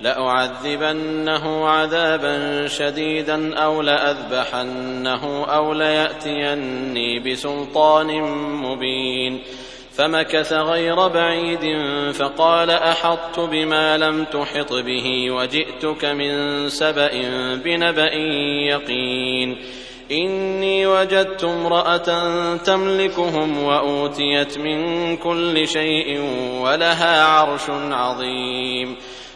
لأعذبنه عذابا شديدا أو لأذبحنه أو ليأتيني بسلطان مبين. فمكث غير بعيد فقال أحطت بما لم تحط به وجئتك من سبأ بنبأ يقين. إني وجدت امرأة تملكهم وأوتيت من كل شيء ولها عرش عظيم.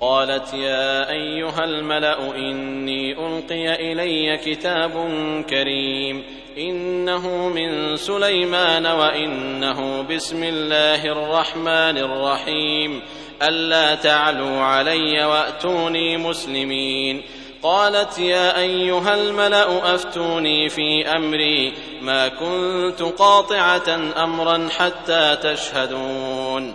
قالت يا أيها الملأ إني ألقي إلي كتاب كريم إنه من سليمان وإنه بسم الله الرحمن الرحيم. ألا تعلوا علي وأتوني مسلمين. قالت يا أيها الملأ أفتوني في أمري. ما كنت قاطعة أمرا حتى تشهدون.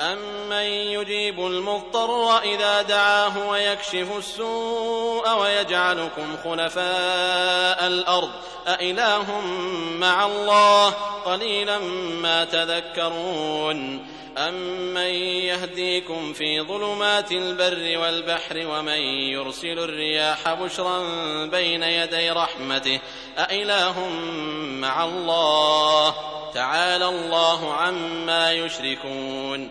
أمن يجيب المضطر إذا دعاه ويكشف السوء ويجعلكم خلفاء الأرض أإله مع الله قليلا ما تذكرون أمن يهديكم في ظلمات البر والبحر ومن يرسل الرياح بشرا بين يدي رحمته أإله مع الله تعالى الله عما يشركون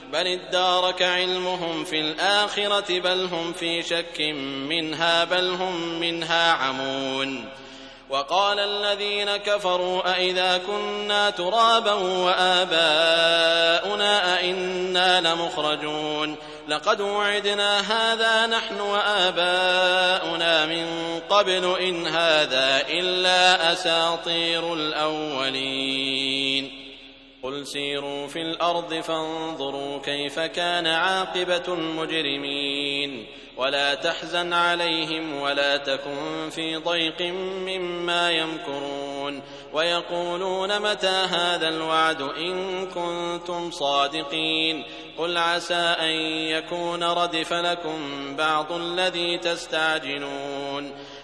بل ادارك علمهم في الآخرة بل هم في شك منها بل هم منها عمون وقال الذين كفروا أئذا كنا ترابا وآباؤنا أئنا لمخرجون لقد وعدنا هذا نحن وآباؤنا من قبل إن هذا إلا أساطير الأولين قل سيروا في الأرض فانظروا كيف كان عاقبة المجرمين ولا تحزن عليهم ولا تكن في ضيق مما يمكرون ويقولون متى هذا الوعد إن كنتم صادقين قل عسى أن يكون ردف لكم بعض الذي تستعجلون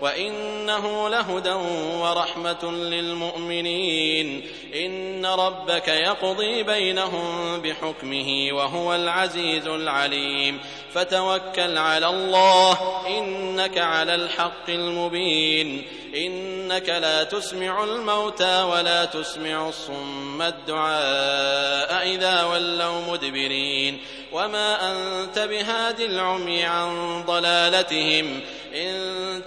وإنه لهدى ورحمة للمؤمنين إن ربك يقضي بينهم بحكمه وهو العزيز العليم فتوكل على الله إنك على الحق المبين إنك لا تسمع الموتى ولا تسمع الصم الدعاء إذا ولوا مدبرين وما أنت بهاد العمي عن ضلالتهم إن